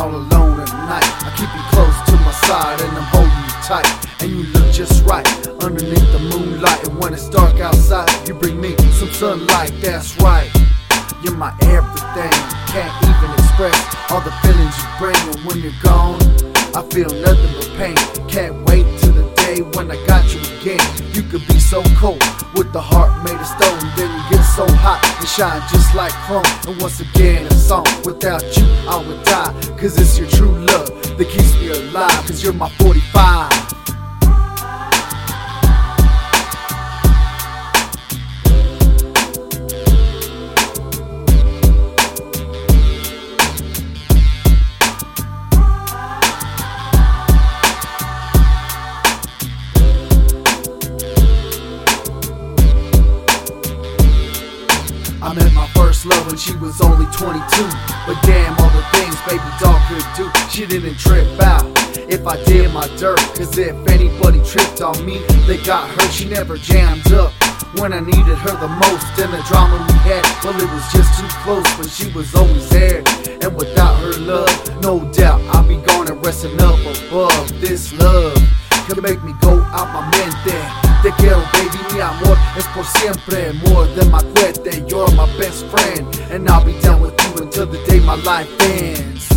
all alone at night. I keep you close to my side and I'm holding you tight. And you look just right underneath the moonlight. And when it's dark outside, you bring me some sunlight. That's right. You're my everything. Can't even express all the feelings you bring. And when you're gone, I feel nothing but pain. Can't wait day when I got you again. You could be so cold with the heart made of stone. Then you get so hot and shine just like chrome. And once again, a song without you, I would die. Cause it's your true love that keeps me alive. Cause you're my 45. I met my first love when she was only 22. But damn, all the things baby doll could do, she didn't trip out. If I did my dirt, cause if anybody tripped on me, they got hurt. She never jammed up when I needed her the most. And the drama we had, well, it was just too close, but she was always there. And without her love, no doubt I'll be going and resting up above this love. Could make me go out my mente. Te quiero, baby, mi amor es por siempre. More than my cuete, you're my best friend. And I'll be down with you until the day my life ends.